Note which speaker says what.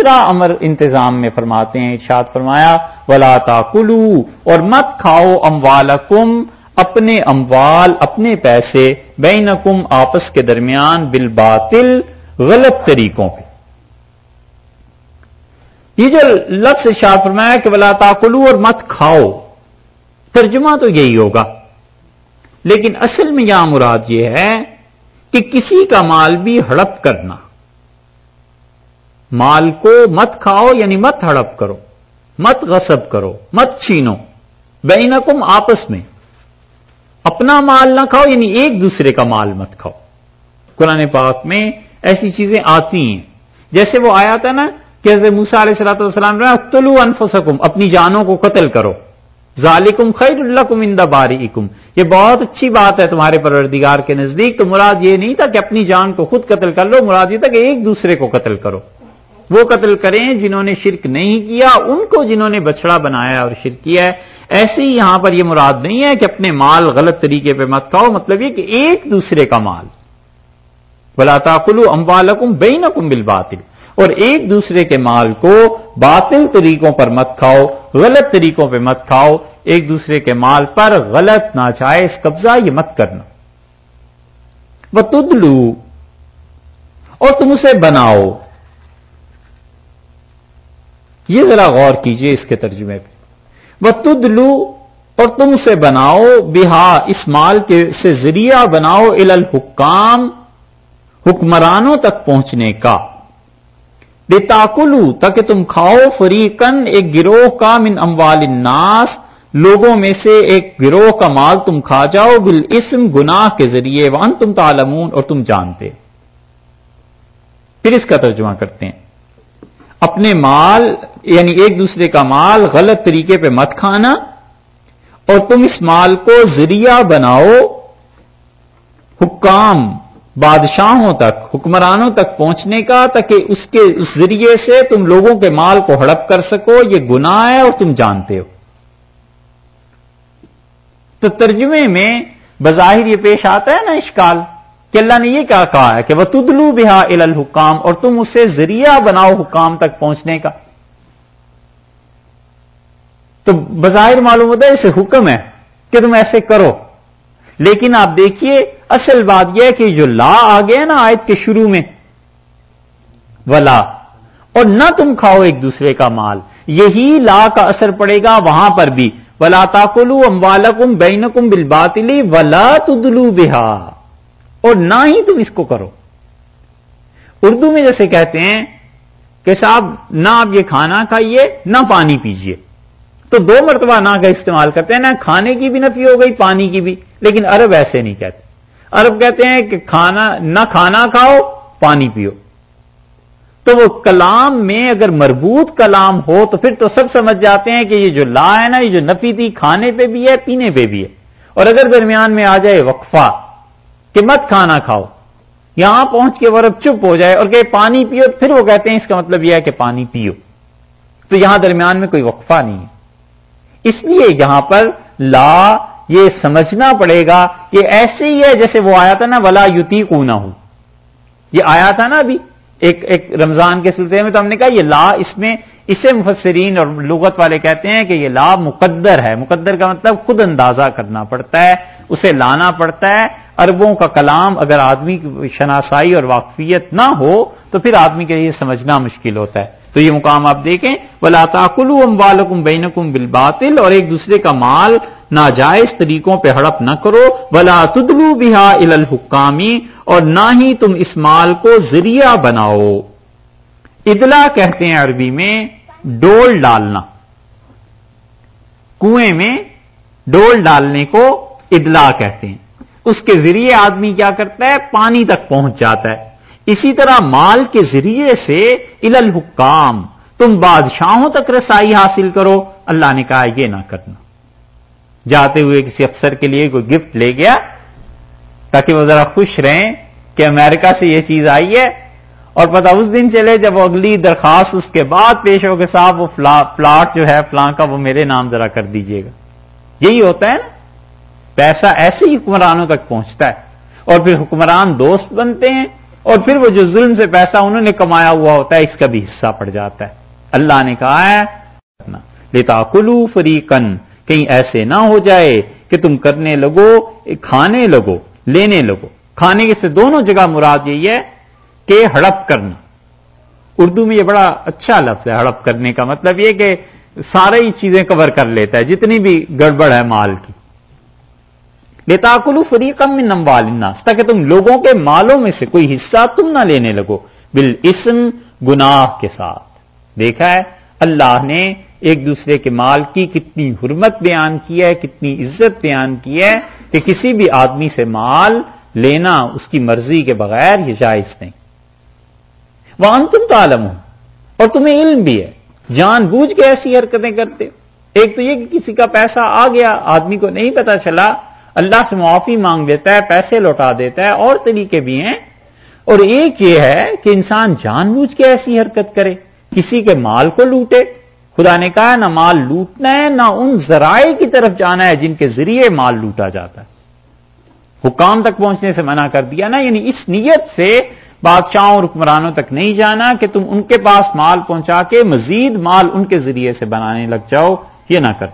Speaker 1: دوسرا امر انتظام میں فرماتے ہیں، ارشاد فرمایا، ولا تاکلو اور مت کھاؤ اموالکم، اپنے اموال، اپنے پیسے، بینکم آپس کے درمیان بالباطل غلط طریقوں پہ۔ یہ جو لفظ ارشاد فرمایا کہ ولا تاکلو اور مت کھاؤ، ترجمہ تو یہی ہوگا۔ لیکن اصل میں یہاں مراد یہ ہے کہ کسی کا مال بھی ہڑپ کرنا۔ مال کو مت کھاؤ یعنی مت ہڑپ کرو، مت غصب کرو، مت چھینو۔ بینکم آپس میں۔ اپنا مال نہ کھاؤ یعنی ایک دوسرے کا مال مت کھاؤ۔ قرآن پاک میں ایسی چیزیں آتی ہیں۔ جیسے وہ آیا تھا نا کہ حضرت موسا علیہ صلاح والسلام تلو انفسکم، اپنی جانوں کو قتل کرو۔ ظالکم خیر اللہ کم اندہ باری یہ بہت اچھی بات ہے تمہارے پروردگار کے نزدیک۔ تو مراد یہ نہیں تھا کہ اپنی جان کو خود قتل کر لو، مراد یہ تھا کہ ایک دوسرے کو قتل کرو۔ وہ قتل کریں جنہوں نے شرک نہیں کیا، ان کو جنہوں نے بچڑا بنایا اور شرک کیا ہے۔ ایسے ہی یہاں پر یہ مراد نہیں ہے کہ اپنے مال غلط طریقے پہ مت کھاؤ مطلب یہ کہ ایک دوسرے کا مال۔ بلا تاقلو اموالکم بینکم بالباطل۔ اور ایک دوسرے کے مال کو باطل طریقوں پر مت کھاؤ، غلط طریقوں پہ مت کھاؤ۔ ایک دوسرے کے مال پر غلط، ناجائز قبضہ یہ مت کرنا۔ وہ تدلو اور تم اسے بناؤ۔ یہ ذرا غور کیجیے اس کے ترجمے پہ۔ وہ تدلو اور تم اسے بناؤ، بہا، اس مال کے سے ذریعہ بناؤ ال الحکام، حکمرانوں تک پہنچنے کا۔ بے تاکلو تاکہ تم کھاؤ فریقن ایک گروہ کا من اموال الناس، لوگوں میں سے ایک گروہ کا مال تم کھا جاؤ بل اسم گناہ کے ذریعے وان تم تعلمون اور تم جانتے۔ پھر اس کا ترجمہ کرتے ہیں۔ اپنے مال یعنی ایک دوسرے کا مال غلط طریقے پہ مت کھانا اور تم اس مال کو ذریعہ بناؤ، حکام، بادشاہوں تک، حکمرانوں تک پہنچنے کا، تاکہ اس کے، اس ذریعے سے تم لوگوں کے مال کو ہڑپ کر سکو، یہ گناہ ہے اور تم جانتے ہو۔ تو ترجمے میں بظاہر یہ پیش آتا ہے نا اشکال۔ کہ اللہ نے یہ کیا کہا ہے کہ وہ تدلو بہا الحکام اور تم اسے ذریعہ بناؤ حکام تک پہنچنے کا۔ تو بظاہر معلوم ہوتا ہے اسے حکم ہے کہ تم ایسے کرو۔ لیکن آپ دیکھیے، اصل بات یہ ہے کہ جو لا آ گیا نا آیت کے شروع میں، ولا۔ اور نہ تم کھاؤ ایک دوسرے کا مال۔ یہی لا کا اثر پڑے گا وہاں پر بھی۔ ولا تاکلو اموالکم بینکم بالباطلی ولا تدلو بہا اور نہ ہی تم اس کو کرو۔ اردو میں جیسے کہتے ہیں کہ صاحب، نہ آپ یہ کھانا کھائیے، نہ پانی پیجیے۔ تو دو مرتبہ نہ کا استعمال کرتے ہیں، نہ کھانے کی بھی نفی ہو گئی، پانی کی بھی۔ لیکن عرب ایسے نہیں کہتے۔ عرب کہتے ہیں کہ کھانا، نہ کھانا کھاؤ، پانی پیو۔ تو وہ کلام میں اگر مربوط کلام ہو تو پھر تو سب سمجھ جاتے ہیں کہ یہ جو لا ہے نا، یہ جو نفی تھی، کھانے پہ بھی ہے، پینے پہ بھی ہے۔ اور اگر درمیان میں آ جائے وقفہ کہ مت کھانا کھاؤ۔ یہاں پہنچ کے ورب چپ ہو جائے اور کہ پانی پیو، پھر وہ کہتے ہیں اس کا مطلب یہ ہے کہ پانی پیو۔ تو یہاں درمیان میں کوئی وقفہ نہیں ہے۔ اس لیے یہاں پر لا یہ سمجھنا پڑے گا یہ ایسے ہی ہے جیسے وہ آیا تھا نا، ولا یوتی کو نہ ہو یہ آیا تھا نا ابھی، ایک ایک رمضان کے سلسلے میں تو ہم نے کہا یہ لا اس میں، اسے مفسرین اور لغت والے کہتے ہیں کہ یہ لا مقدر ہے۔ مقدر کا مطلب خود اندازہ کرنا پڑتا ہے۔ اسے لانا پڑتا ہے اربوں کا کلام اگر آدمی کی شناسائی اور واقفیت نہ ہو، تو پھر آدمی کے لیے سمجھنا مشکل ہوتا ہے۔ تو یہ مقام آپ دیکھیں بلا تاکلو ام بینکم بالباطل اور ایک دوسرے کا مال ناجائز طریقوں پہ ہڑپ نہ کرو۔ بلا تدلو بہا ال الحکامی اور نہ ہی تم اس مال کو ذریعہ بناؤ۔ ادلا کہتے ہیں عربی میں، ڈول ڈالنا۔ کنویں میں ڈول ڈالنے کو ادلا کہتے ہیں۔ اس کے ذریعے آدمی کیا کرتا ہے؟ پانی تک پہنچ جاتا ہے۔ اسی طرح مال کے ذریعے سے ال الحکام، تم بادشاہوں تک رسائی حاصل کرو۔ اللہ نے کہا، یہ نہ کرنا۔ جاتے ہوئے کسی افسر کے لیے کوئی گفٹ لے گیا، تاکہ وہ ذرا خوش رہیں کہ امریکہ سے یہ چیز آئی ہے۔ اور پتا اس دن چلے جب وہ اگلی درخواست اس کے بعد پیش ہو کے صاحب، وہ پلاٹ جو ہے فلاں کا، وہ میرے نام ذرا کر دیجیے گا۔ یہی ہوتا ہے نا۔ پیسہ ایسے ہی حکمرانوں تک پہنچتا ہے۔ اور پھر حکمران دوست بنتے ہیں اور پھر وہ جو ظلم سے پیسہ انہوں نے کمایا ہوا ہوتا ہے، اس کا بھی حصہ پڑ جاتا ہے۔ اللہ نے کہا ہے لیتا کلو فریقن کہیں ایسے نہ ہو جائے کہ تم کرنے لگو، کھانے لگو، لینے لگو۔ کھانے کے سے دونوں جگہ مراد یہی ہے کہ ہڑپ کرنا۔ اردو میں یہ بڑا اچھا لفظ ہے، ہڑپ کرنے کا مطلب یہ کہ سارے ہی چیزیں کور کر لیتا ہے، جتنی بھی گڑبڑ ہے مال کی۔ لیتا فریقم میں نمبال تاکہ تم لوگوں کے مالوں میں سے کوئی حصہ تم نہ لینے لگو بل اسم گناہ کے ساتھ۔ دیکھا ہے، اللہ نے ایک دوسرے کے مال کی کتنی حرمت بیان کی ہے، کتنی عزت بیان کی ہے کہ کسی بھی آدمی سے مال لینا اس کی مرضی کے بغیر یہ جائز نہیں۔ وہ تم تو عالم ہو اور تمہیں علم بھی ہے۔ جان بوجھ کے ایسی حرکتیں کرتے ایک تو یہ کہ کسی کا پیسہ آ گیا، آدمی کو نہیں پتا چلا اللہ سے معافی مانگ دیتا ہے، پیسے لوٹا دیتا ہے، اور طریقے بھی ہیں۔ اور ایک یہ ہے کہ انسان جان بوجھ کے ایسی حرکت کرے، کسی کے مال کو لوٹے۔ خدا نے کہا، نہ مال لوٹنا ہے، نہ ان ذرائع کی طرف جانا ہے جن کے ذریعے مال لوٹا جاتا ہے۔ حکام تک پہنچنے سے منع کر دیا نا یعنی اس نیت سے بادشاہوں اور حکمرانوں تک نہیں جانا کہ تم ان کے پاس مال پہنچا کے مزید مال ان کے ذریعے سے بنانے لگ جاؤ۔ یہ نہ کر